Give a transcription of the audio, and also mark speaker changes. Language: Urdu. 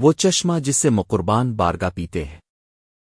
Speaker 1: وہ چشمہ جس سے مقربان بارگا پیتے ہیں۔